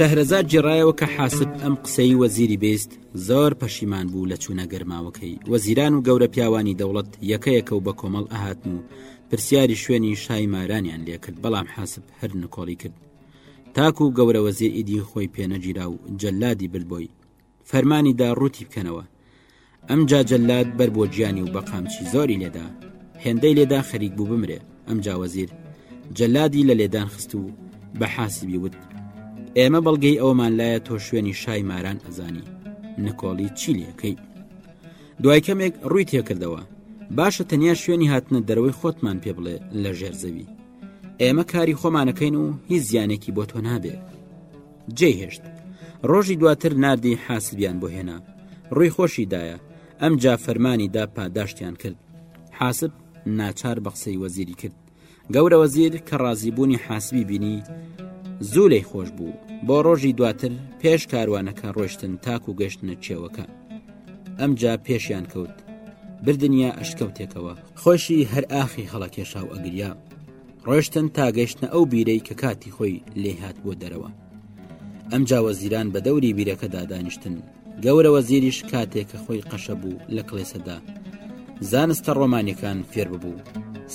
شەهرەزاد جێڕایەوە کە حاسب ئەم قسەی وەزیری بیست زۆر پەشیمان بوو لە چوونە گەرماوەکەی وەزیران و گەورە پیاوانی دەوڵەت یەکەیەکە و بە کۆمەڵ ئەهاتن و پرسیاری شوێنی شای مارانیان لێکرد بەڵام حاسب هەر نکۆڵی کرد تاکو و گەورە وەزیر ئیدی خۆی پێنەگیرا و جەلادی بردبووی فەرمانی دا ڕووتی بکەنەوە ئەمجا جەلاد بەر بۆ گیانی و بەقامچی زۆری لێدا هێندەی لێدا خەریک بوو بمرێ ئەم جاوەزیر جەلادی لە لێدان خست و بە حاسبی وت ئێمە بەڵگەی ئەومان لایە تۆ شوێنی شای ماران ئەزانی نکۆڵی چیلیەکەی دوای کەمێک ڕووی تێکردەوە باشە تەنیا شوێنی هاتنە دەرەوەی خۆتمان پێ بڵێ لە ژێر زەوی ئێمە کاری خۆمانەکەین و هیچ زیانێکی بۆ تۆ نابێت جێیهێشت ڕۆژی دواتر ناردی حاسبیان بۆ هێنا ڕووی خۆشی دایە ئەم جا فەرمانی دا پاداشتیان کرد حاسب ناچار بە قسەی وەزیری کرد گەورە وەزیر کە ڕازیبوونی حاسبی بینی زوو لی خۆش بوو بۆ ڕۆژی دواتر پێش کاروانەکە ڕۆشتن تاک و گەشتنە چێوەکە ئەمجا پێشیان کەوت بردنیا ئەشکەوتێکەوە خۆشی هەر ئاخی هەڵەکێشا و ئەگریا ڕۆشتن تا گەشتنە ئەو بیرەی کە کاتی خۆی لێ هات بۆ دەرەوە ئەمجا وەزیران بە دەوری بیرەکەدا دانیشتن گەورە وەزیریش کاتێک کە خۆی قەشە بوو لە کڵێسەدا زانستە ڕۆمانیەکان فێر ببوو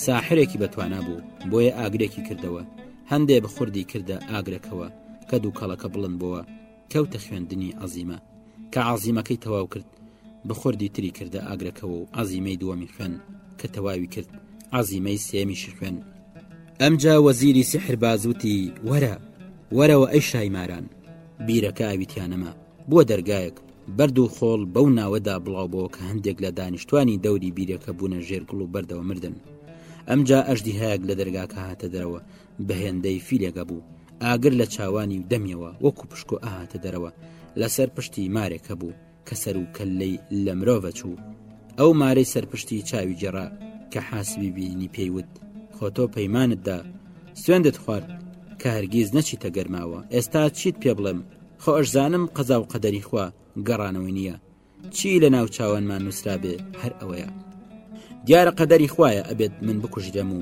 ساحرێکی بەتوانا بوو بۆیە ئاگرێکی کردەوە هەندێ بە خوردی کردە ئاگرەکەوە کە دوو کەڵەکە بڵند بووە کەوتە خوێندنی عەزیمە کە عازیمەکەی تەواو کرد بە خۆردی تری کردە ئاگرەکەەوە و عزیمەی دووەمی خوێن کە تەواوی کرد عزیمەی سێمیشی خوێن ئەمجا وەزیری سحر بازوتی وەرە وەرەوە ئەی شایماران بیرەکە ئاویتیانەما بۆ دەرگایەک بەرد و خۆڵ بەو ناوەدا بڵاو بۆ کە هەندێک لە دانیشتوانی دەوری بیرەکە بوونە ژێرگوڵ و بەردەوە مردن ئەمجا ئەشدی هەیەک لە دەرگاکە هاتە دەرەوە بە هێندەی فیلێک ئەبوو ئاگر لە چاوانی و دەمیەوە وەکو پشکۆ ئەهاتە دەرەوە لەسەر پشتی مارێک هەبوو کە سەر و کەلەی لە مرۆڤە چوو ئەو مارەی سەرپشتی چاوی جێرا کە حاسبی بینی پێیوت خۆتۆ پەیمانتدا سوێندت خوارد کە هەرگیز نەچیتە گەرماوە ئێستا چیت پێ بڵێم خۆ ئەشزانم قەزا و قەدەری خوا گەڕانەوەی نییە چی لە ناو چاوانمان نووسرابێ هەر ئەوەیە دیارە قەدەری خویە ئەبێت من بکوژرێم و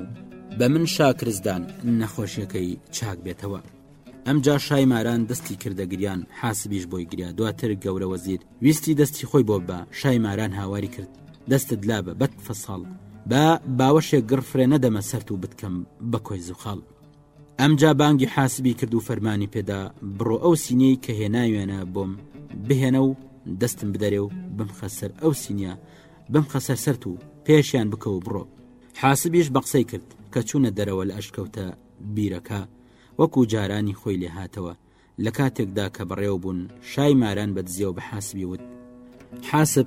بە من شاکرزدان نەخۆشیەکەی چاک بێتەوە ئەم جا شای ماران دەستی کردە گریان حاسبیش بۆی گریا دواتر گەورە وەزیر ویستی دەستی خۆی بۆ بە شای ماران هاواری کرد دەستت لا بە بەت فەساڵ بە باوەشێک گڕفرێ نەدەمە سەرت و بتکەم بە کۆی زوخاڵ ئەمجا بانگی حاسبی کرد و فەرمانی پێدا بڕۆ ئەو سینەی کە هێناوێنە بۆم بهێنە و دەستم بدەرێ و بمخە سەر ئەو سینە بمخە سەر سەرت و پێشیان بکە و بڕۆ حاسبیش بە قسەی کرد کە چوونە دەرەوە لە ئەشکەوتە بیرەکە وەکو جارانی خۆی لێهاتەوە لە کاتێکدا کە بەڕێو بوون شای ماران بە دزیەوە بە حاسبی وت حاسب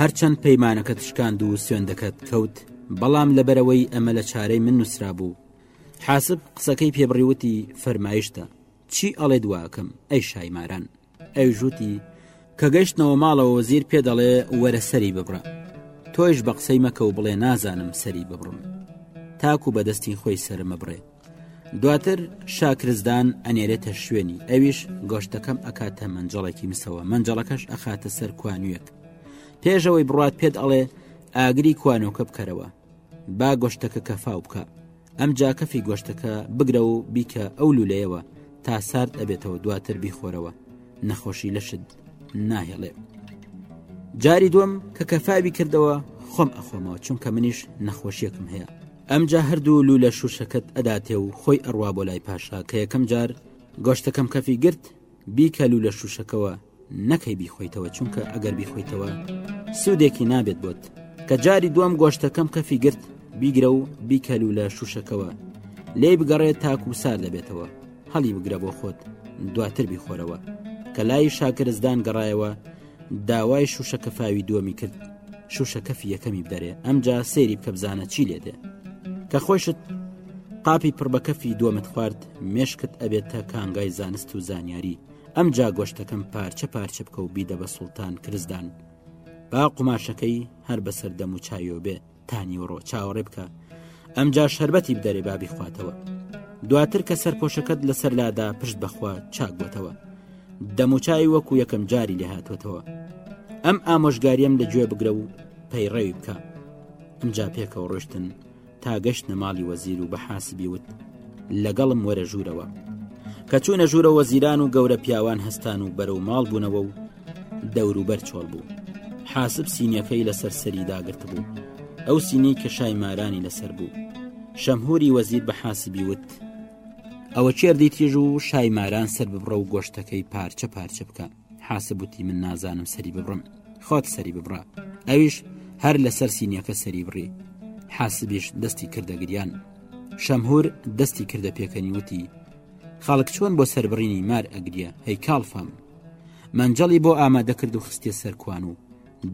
هەرچەند پەیمانەکەت شکاند و سوێندەکەت کەوت بەڵام لەبەرەوەی ئەمە لە چارەی من نووسرا بوو حاسب قسەکەی پێبڕیوتی فەرمایشتە چی ئەڵێ دواکەم ئەی شای ماران ئەی ژووتی کە گەشتنەوە ماڵەوە زیر پێ دەڵێ وەرە سەری ببڕە تۆیش بە قسەی مەکە و بڵێ نازانم سەری ببڕم تاکو بەدەستی خۆی سەرمە بڕێ دواتر شاکرزدان ئەنێرێتە شوێنی ئەویش گۆشتەکەم ئەکاتە مەنجەڵێکی مسەوە مەنجەڵەکەش ئەخاتە سەر کوانویەک پێشەوەی بڕات پێت ئەڵێ ئاگری کوانۆکە بکەرەوە با گۆشتەکە کەفاو بکە ئەم جاکەفی گۆشتەکە بگرە و بیکە ئەو لولەیەوە تا سارد ئەبێتەوە دواتر بیخۆرەوە نەخۆشی لەشت ناهێڵێ جاری دوم کە کەفاوی کردەوە خۆم ئەخۆمەوە چونکە منیش نەخۆشیەکم هەیە ئەمجا هەردوو لوو لە شوشەکەت ئەداتێ و خۆی ئەڕوا بۆ لای پاشا کە یەکەم جار گۆشتەکەم کەفی گرت بیکە لوو لە شوشەکەەوە نەکەی بیخۆیتەوە چونکە ئەگەر بیخۆیتەوە سوودێکی نابێت بۆت کە جاری دوم گۆشتەکەم کەفی گرت بیگرە و بیکەلو لە شوشەکەەوە لێ بگەڕێت تاکو سار دەبێتەوە هەڵی بگرە بۆ خۆت دواتر بیخۆرەوە کە لای شاکرزدان گەڕایەوە داوای شوشەکەفاوی دووەمی کرد شوشەکەفی یەکەمی بدەرێ ئەمجا سێری بکە بزانە چی لێ دێ کە خۆشت قاپی پڕبەکەفی دووەمت خوارد مێشکت ئەبێت تا کانگای زانست و زانیاری ئەم جا گۆشتەکەم پارچە پارچە بکە و بیدە بە سوڵتان کرزدان با قوماشەکەی هەر بەسەر دەم و چاویۆ بێ تا نیوەڕۆ چاوەڕێ بکە ئەمجا شربەتی بدەرێ بابی خواتەوە دواتر کە سەرپۆشەکەت لەسەر لادا پشت بەخوا چاکبووتەوە دەموچوی وەکو یەکەم جاری لێ هاتوێتەوە ئەم ئامۆژگاریم لە گوێ بگرە و پەیڕەوی بکە ئەمجا پێکەوە ڕۆشتن تا گەشت نەماڵی وەزیر و بە حاسبی وت لەگەڵم وەرە ژوورەوە کە چوونە ژوورەوە زیران و گەورە پیاوان هەستان و بەرەو ماڵ بوونەوە و دەوروبەر چۆڵ بوو حاسب سینیەکەی لەسەر سەری داگرت بوو ئەو سینی کە شای مارانی لەسەر بوو شەمهوری وەزیر بە حاسبی وت ئەوە چێردی تیژ و شای ماران سەر ببڕە و گۆشتەکەی پارچە پارچە بکە حاسبوتی من نازانم سەری ببڕم خۆت سەری ببڕە ئەویش هەر لەسەر سینیەکە سەری بڕی حاسبیش دەستی کردەگریان شەمهور دەستی کردە پێکەنی وتی خەڵک چۆن بۆ سربڕینی مار ئەگریە هەی کاڵفام مەنجەڵی بۆ ئامادەکرد و خستێ سەرکوان و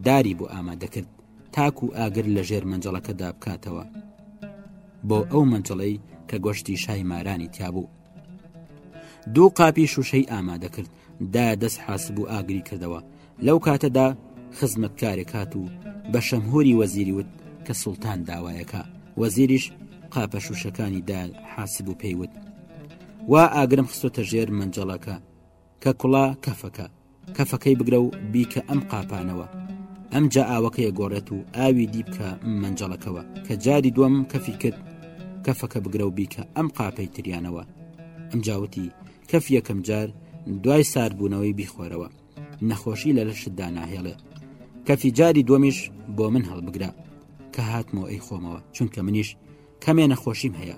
داری بۆ ئامادەکرد تاکو ئاگر لە ژێر مەنجەڵەکەدا بکاتەوە بۆ ئەو مەنجەڵەی کە گۆشتی شای مارانی تیابوو دوو قاپی شوشەی ئامادە کرد دا دەست حاسب و ئاگری کردەوە لەو کاتەدا خزمەتکارێک هات و بە شەمهوری وەزیری وت کە سوڵتان داوایەکە وەزیریش قاپە شوشەکانی دا حاسب و پێیوت وا ئاگرم خستۆتە ژێر منجەڵەکە کە کوڵا کەفەکە کەفەکەی بگرە و بیکە ئەم قاپانەوە ئەم جا ئاوەکەیە گۆڕێت و ئاوی دیبکە مەنجەڵەکەوە کە جاری دوم کەفی کرد کەفەکە بگرە و بیکە ئەم قاپەی تریانەوە ئەم جاوتی کەف یەکەم جار دوای ساربوونەوەی بیخۆرەوە نەخۆشی لە لەشتدا ناهێڵێ کەفی جاری دومیش بۆ من هەڵبگرە کە هاتمەوە ئەی خۆمەوە چونکە منیش کەمێ نەخۆشیم هەیە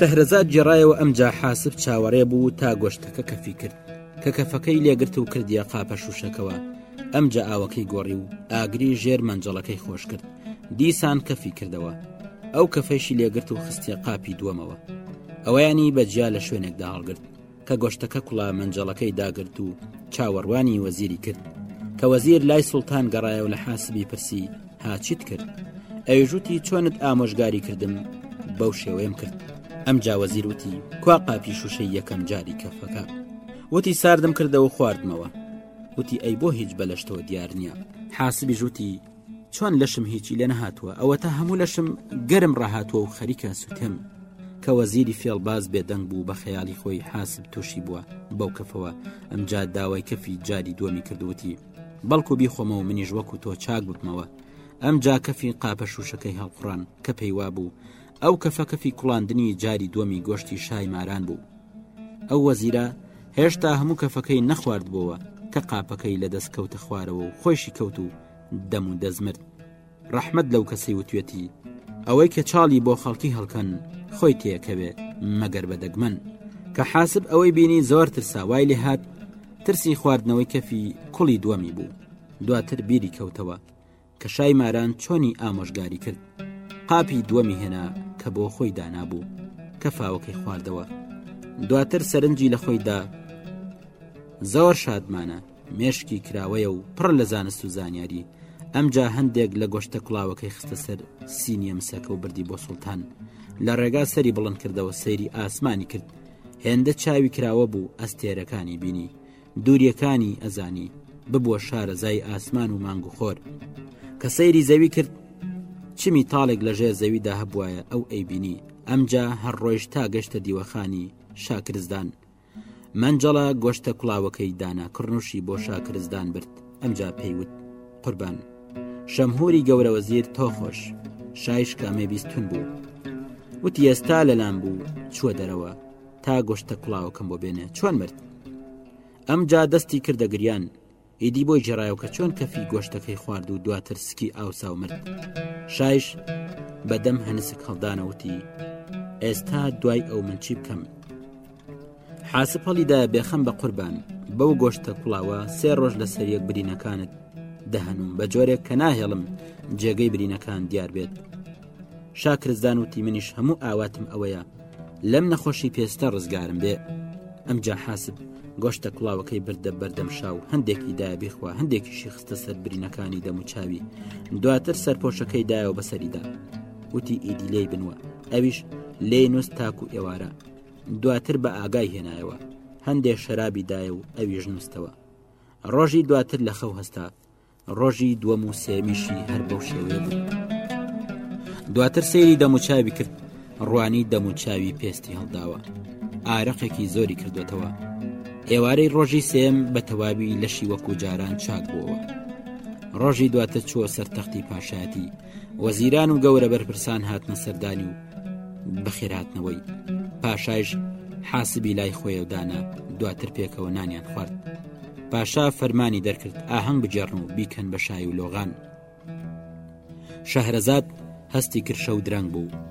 شەهرەزاد گێڕایەوە ئەمجا حاسب چاوەڕێ بوو تا گۆشتەکە کەفی کرد کە کەفەکەی لێگرت و کردیە قاپە شوشەکەەوە ئەمجا ئاوەکەی گۆڕی و ئاگری ژێر مەنجەڵەکەی خۆش کرد دیسان کەفی کردەوە ئەو کەفەیشی لێگرت و خستیە قاپی دووەمەوە ئەویانی بەجیا لە شوێنێکدا هەڵگرت کە گۆشتەکە کوڵا مەنجەڵەکەی داگرت و چاوەڕوانی وەزیری کرد کە وەزیر لای سوڵتان گەڕایە و لە حاسبی پرسی هاچیت کرد ئەوژوتی چۆنت ئامۆژگاری کردم بەو شێوەیەم کرد ئەم جاوەزیروتی کوا قاپی شوشەی یەکەم جاری کەفەکە وتی ساردم کردەوە خواردمەوە وتی ئەی بۆ هیچ بەلەشتەوە دیار نییە حاسبی ژوتی چۆن لەشم هیچی لێ نەهاتووە ئەوەتا هەموو لەشم گەرم ڕاهاتووە و خەریکە سوتم کە وەزیری فێڵباز بێدەنگ بوو بە خەیاڵی خۆی حاسب تووشی بووە بەو کەفەوە ئەمجا داوای کەفی جاری دووەمی کردوتی بەڵکو بیخۆمەوە منیش وەکو تۆ چاک ببمەوە ئەم جا کەفی قاپە شوشەکەی هەڵقڕان کە پێیوا بوو ئەو کەفە کەفی کوڵاندنی جاری دووەمی گۆشتی شای ماران بوو ئەو وەزیرە هێشتا هەموو کەفەکەی نەخواردبووەوە کە قاپەکەی لە دەست کەوتە خوارەوە و خۆشی کەوت و دەم و دەزمرد ڕەحمد لەو کەسەی وتوێتی ئەوەی کە چاڵی بۆ خەڵکی هەڵکەن خۆی تێکەوێ مەگەر بە دەگمەن کە حاسب ئەوەی بینی زۆر ترسا وای لێ هات ترسی خواردنەوەی کەفی کوڵی دووەمی بوو دواتر بیری کەوتەوە کە شای ماران چۆنی ئامۆژگاری کرد قاپی دووەمی هێنا کە بۆ خۆی دانابوو کە فاوەکەی خواردەوە دواتر سەرنجی لە خۆیدا زۆر شادمانە مێشکی کراوەیە و پڕ لە زانست و زانیاری ئەمجا هەندێک لە گۆشتە کوڵاوەکەی خستە سەر سینیە مسەکە و بردی بۆ سوڵتان لە ڕێگا سەری بڵند کردەوە سەیری ئاسمانی کرد هێندە چاوی کراوە بوو ئەستێرەکانی بینی دووریەکانی ئەزانی ببووە شارەزای ئاسمان و مانگ و خۆر کە سەیری زەوی کرد چمی تاڵێک لەژێر زەویدا هەبواە ئەو ئەیبینی ئەمجا هەر ڕۆژ تا گەشتە دیوەخانی شاکرزدان مەنجەڵە گۆشتە کوڵاوەکەی دانا کڕنوشی بۆ شاکرزدان برد ئەمجا پێیوت قوربان شەمهوری گەورەوە زیر تۆ خۆش شایش کامێ بیستون بوو وتی ئێستا لەلام بوو چووە دەرەوە تا گۆشتە کوڵاوەکەم بۆ بێنێ چۆن مرد ئەم جا دەستی کردە گریان ئیدی بۆی جێڕایەوە کە چۆن کەفی گۆشتەکەی خوارد و دواتر سکی ئاوسا و مرد شایش بەدەم هەنسک هەڵدانەوتی ئێستا دوای ئەو من چی بکەم حاسب هەڵیدا بێخەم بە قوربان بەو گۆشتە کوڵاوە سێ ڕۆژ لە سەریەک برینەکانت دەهنوم بە جۆرێک کە ناهێڵم جێگەی برینەکان دیار بێت شاکرزدان وتی منیش هەموو ئاواتم ئەوەیە لەم نەخۆشی پێستە ڕزگارم بێ ئەم جا حاسب گۆشتە کوڵاوەکەی بردە بەردەم شاو هەندێکی دای بخوا هەندێکیشی خستە سەر برینەکانی دەم و چاوی دواتر سەرپۆشەکەی دایەوە بەسەریدا وتی ئیدی لێی بنوە ئەویش لێ نوست تاکو ئێوارە دواتر بە ئاگای هێنایەوە هەندێک شەرابی دایە و ئەویش نووسەوە ڕۆژی دواتر لە خەو هەستا ڕۆژی دووەم و سێمیشی هەر بەو شێوەیە بوو دواتر سەیری دەموچاوی کرد ڕوانی دەموچاوی پێستی هەڵداوە ئارەقێکی زۆری کردوێتەوە ئێوارەی ڕۆژی سێم بە تەواوی لەشی وەکو جاران چاک بووەوە ڕۆژی دواتر چووە سەر تەختی پاشایەتی وەزیران و گەورە بەرپرسان هاتنە سەردانی و بەخێراتنەوەی پاشایش حاسبی لای خۆیەودانە دواتر پێکەوە نانیان خوارد پاشا فەرمانی دەرکرد ئاهەنگ بجێڕن و بیکەن بە شای و لۆغان شەهرەزاد هەستی کرشە و درەنگ بوو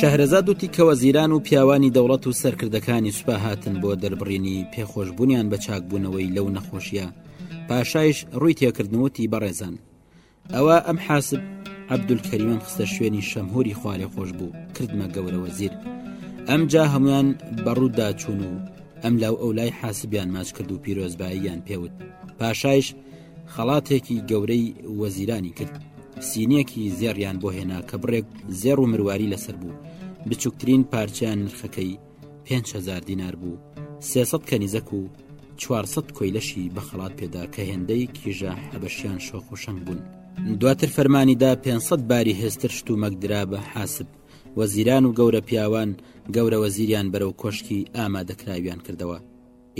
شەهرەزاد وتی کە وەزیران و پیاوانی دەوڵەت و سەرکردەکانی سوپا هاتن بۆ دەربڕینی پێخۆشببوونیان بە چاکبوونەوەی لەو نەخۆشیە پاشایش ڕووی تێکردنوتی بەڕێزان ئەوا ئەم حاسب عەبدولکەریمم خستە شوێنی شەمهوری خوالێ خۆش بوو کردمە گەورە وەزیر ئەم جا هەمویان بەڕوودا چوون و ئەم لاو ئەو لای حاسبیان ماچ کرد و پیرۆزباییان پێوت پاشایش خەڵاتێکی گەورەی وەزیرانی کرد سینیەکی زێڕیان بۆ هێنا کە بڕێک زێڕ و مرواری لەسەر بوو بچووکترین پارچیان نرخەکەی پێنج هەزار دینار بوو، سێ سەد کەنیزەک و چوار سەد کۆیلەشی بە خەڵات پێدا کە هێندەی کیژە حەبەشیان شۆخ و شەنگ بوون. دواتر فەرمانی دا پێنج سەد باری هێزتر شتومەک درا بە حاسب، وەزیران و گەورە پیاوان گەورە وەزیریان بەرەو کۆشکی ئامادەکراویان کردەوە.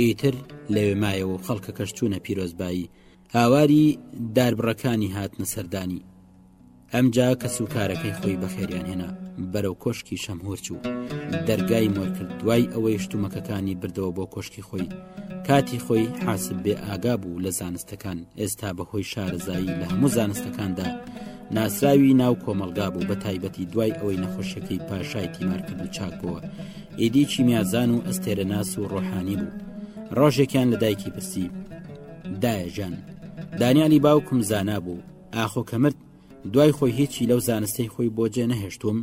ئیتر لەوێ مایەوە و خەڵکەکەش چوونە پیرۆزبایی. هاواری داربڕەکانی هاتنە سەردانی ئەمجا کەس و کارەکەی خۆی بەخێریان هێنا بەرەو کۆشکی شەمهور چوو دەرگای مۆرکرد دوای ئەوەی شتومەکەکانی بردەوە بۆ کۆشکی خۆی کاتی خۆی حاسب بێ ئاگا بوو لە زانستەکان ئێستا بەهۆی شارەزایی لە هەموو زانستەکاندا ناسراوی ناو کۆمەلگا بوو بە تایبەتی دوای ئەوەی نەخۆشیەکەی پاشای تیمارکرد و چاک بووە ئیدی چیمیازان و ئەستێرە ناس و ڕۆحانی بوو ڕۆژێکیان لە دایکی پرسی دایە جان دانیالی باوکم زانا بوو ئاخۆ کە مرد دوای خۆی هیچی لەو زانستەی خۆی بۆ جێ نەهێشتوم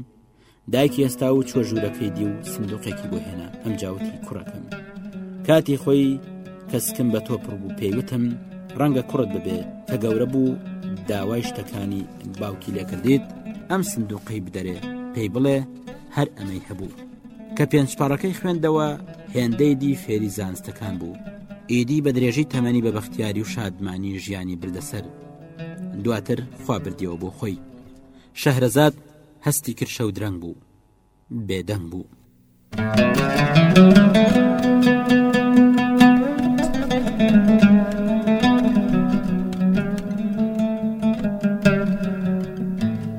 دایکی ئێستا و چۆ ژوورەکەی دی و سندوقێکی بۆ هێنا ئەم جاوتی کوڕەکەم کاتی خۆی کەسکم بە تۆ پڕ بوو پێیوتم ڕەنگە کوڕت ببێ کە گەورە بوو داوای شتەکانی باوکی لێکردیت ئەم سندوقەی بدەرێ پێی بڵێ هەر ئەمەی هەبوو کە پێنجپەڕەکەی خوێندەوە هێندەی دی فێری زانستەکان بوو ئیدی بە درێژی تەمەنی بە بەختیاری و شادمانی ژیانی بردەسەر دواتر خوا بردیەوە بۆ خۆی شەهرەزاد هەستی کرد شەو درەنگ بوو بێدەنگ بوو.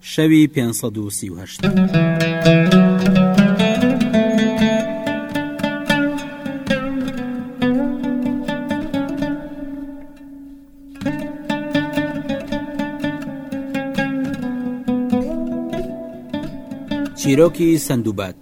شەوی پێنج سەد و سی و هەشت. چیرۆکی سندباد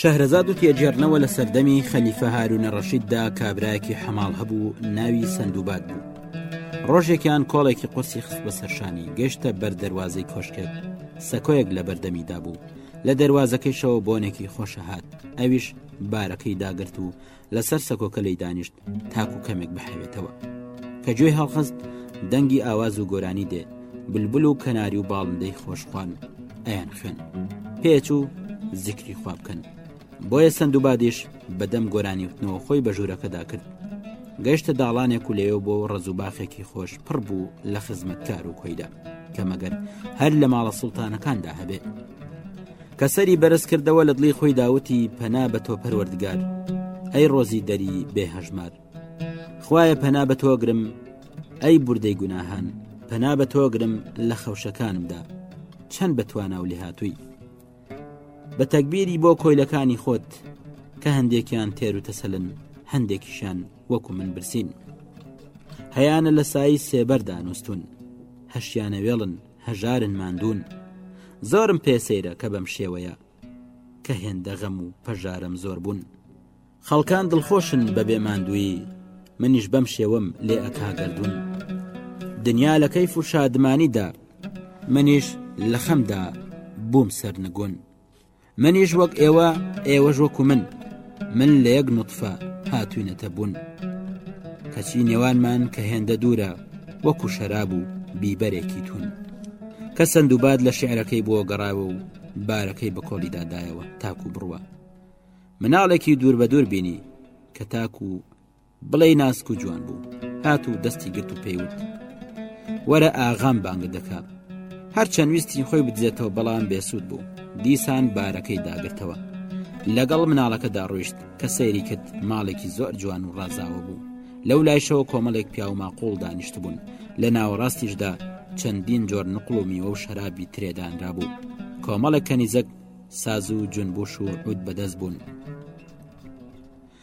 شەهرەزاد و تێجێڕنەوە لە سەردەمی خەلیفە هارونە ڕەشیددا کابراایەکی حەماڵ هەبوو ناوی سندوبات بوو ڕۆژێکیان کۆڵێکی قورسی خست بە سەرشانی گەشتە بەر دەواازەی کۆشکێت سەکۆیەک لە بەردەمیدا بوو لە دەواازەکەیشەوە بۆنێکی خۆشە هاات ئەویش بارەکەی داگرت و لەسەر سەکۆکە لی دانیشت تاکو کەمێک بحەوێتەوە کە گوێی هەڵخست دەنگی ئاواز و گۆرانی دێ بلبل و کەناری و باڵندەی خۆشخوان ئەیان خوێن پێچ و زیکری خواب بکەن بۆیە سند و بادیش بەدەم گۆرانی وتنەوە خۆی بە ژوورەکەدا کرد گەشتە داڵانێک و لەوێ بۆ ڕزوباخێکی خۆش پڕ بوو لە خزمەتکار و کۆیدا کە مەگەر هەر لە ماڵە سوڵتانەکاندا هەبێت کە سەری بەرز کردەوە لە دڵی خۆی داوتی پەنا بە تۆ پەروەردگار ئەی ڕۆزی دەری بێ هەژمار خوایە پەنا بە تۆگرم ئەی بوردەی گوناهان پەنا بە تۆگرم لە خەوشەکانمدا چەند بە توانا و لێهاتووی بە تەکبیری بۆ کۆیلەکانی خۆت کە هەندێکیان تێر و تەسەلن هەندێکیشان وەکو من برسین هەیانە لە سایی سێبەردا نووسون هەشیانە وێڵن هەژارن ماندوون زۆرم پێ سەیرە کە بەم شێوەیە کە هێندە غەم و پەژارەم زۆر بوون خەڵکان دڵخۆشن بە بێ ماندووی منیش بەم شێوەم لێ ئەکا گردوون دنیا لە کەیف و شادمانیدا منیش لە خەمدا بووم سەرنگون منیش وەک ئێوە ئێوەش وەکو من من لە یەک نوتفە هاتوینەتە بوون کەچی نێوانمان کە هێندە دوورە وەکو شەراب و بیبەرێکی تون کە سندوباد لە شعرەکەی بۆ گەڕاوە و بارەکەی بە کۆڵیدادایەوە تاکو بڕوە مناڵێکی دوور بە دوور بینی کە تاکو بڵێی ناسک و جوان بوو هات و دەستی گرت و پێیوت وەرە ئاغام بانگە دەکات هەرچەند ویستی خۆی بدزێتەوە بەڵام بێسوود بوو دیسان بارەکەی داگرتەوە لەگەڵ مناڵەکەدا ڕۆیشت کە سەیری کرد ماڵێکی زۆر جوان و ڕازاوە بوو لەو لایشەوە کۆمەڵێک پیاوما قوڵ دانیشت بوون لە ناوەڕاستیشدا چەندین جۆر نقل و میوە و شەرابی ترێدانرا بوو کۆمەڵێک کەنیزەک ساز و جونبوش و عود بەدەست بوون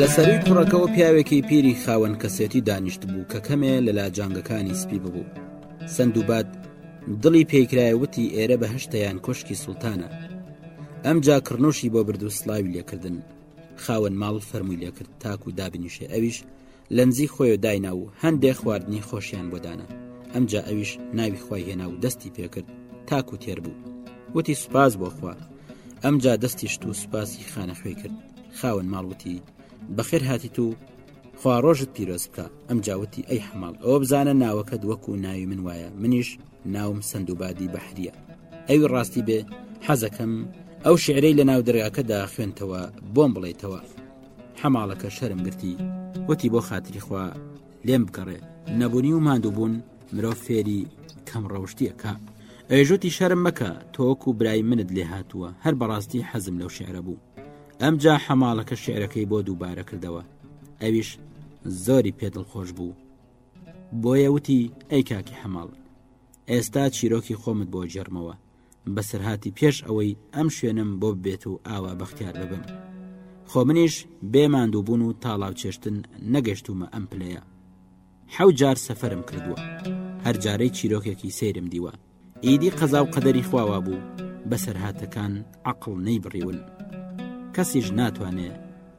لە سەرووی کوڕەکەوە پیاوێکی پیری خاوەن کەسێتی دانیشت بوو کە کەمێ لە لاجانگەکانی سپی ببوو سندوبات دڵی پێیکرای وتی ئێرە بە هەشتیان کۆشکی سوڵتانە ئەم جا کڕنوشی بۆ بردو سلاوی لێکردن خاوەن ماڵ فەرمووی لێکرد تاکو دابنیشێ ئەویش لەنزی خۆێ داینا و هەندێ خواردنی خۆشیان بۆ دانا ئەمجا ئەویش ناوی خی هێنا و دەستی پێکرد تاکو تێر بوو وتی سوپاس بۆخوا ئەمجا دەستیشت و سوپاسی خانە خوێ کرد خاون ماڵوتی بەخێر هاتیت و خوا ڕۆژت پیرۆز بکە ئەم جاوتی ئەی حەماڵ ئەوە بزانە ناوەکەت وەکو ناوی من وایە منیش ناوم سندوبادی بەحریە ئەوی ڕاستی بێ حەزەکەم ئەو شعرەی لە ناو دەرگاکەدا خوێنتەوە بۆم بڵێیتەوە حەماڵەکە شەرم گرتی وتی بۆ خاتری خوا لێم بگەڕێ نەبوونی و مادووبوون مرۆ فێری کەم ڕەوشتیەکە ئەیژوتی شەرم مەکە تۆک و برای منت لێ هاتووە هەر بەڕاستی حەزم لەو شعرە بوو ئەمجا حەماڵەکە شعرەکەی بۆ دووبارە کردەوە ئەویش زۆری پێ دڵخۆش بوو بۆیە وتی ئەی کاکی حەماڵ ئێستا چیرۆکی خۆمت بۆ جێرمەوە بەسەرهاتی پێش ئەوەی ئەم شوێنم بۆ ببێت و ئاوا بەختیار ببم خۆ منیش بێ ماندووبوون و تاڵاو چێشتن نەگەشتومە ئەم پلەیە حەو جار سەفرم کردووە هەر جارەی چیرۆکێکی سەیرم دیوە ئیدی قەزا و قەدەری خواوا بوو بەسەرهاتەکان عقل نەیبڕیون کەسیش ناتوانێ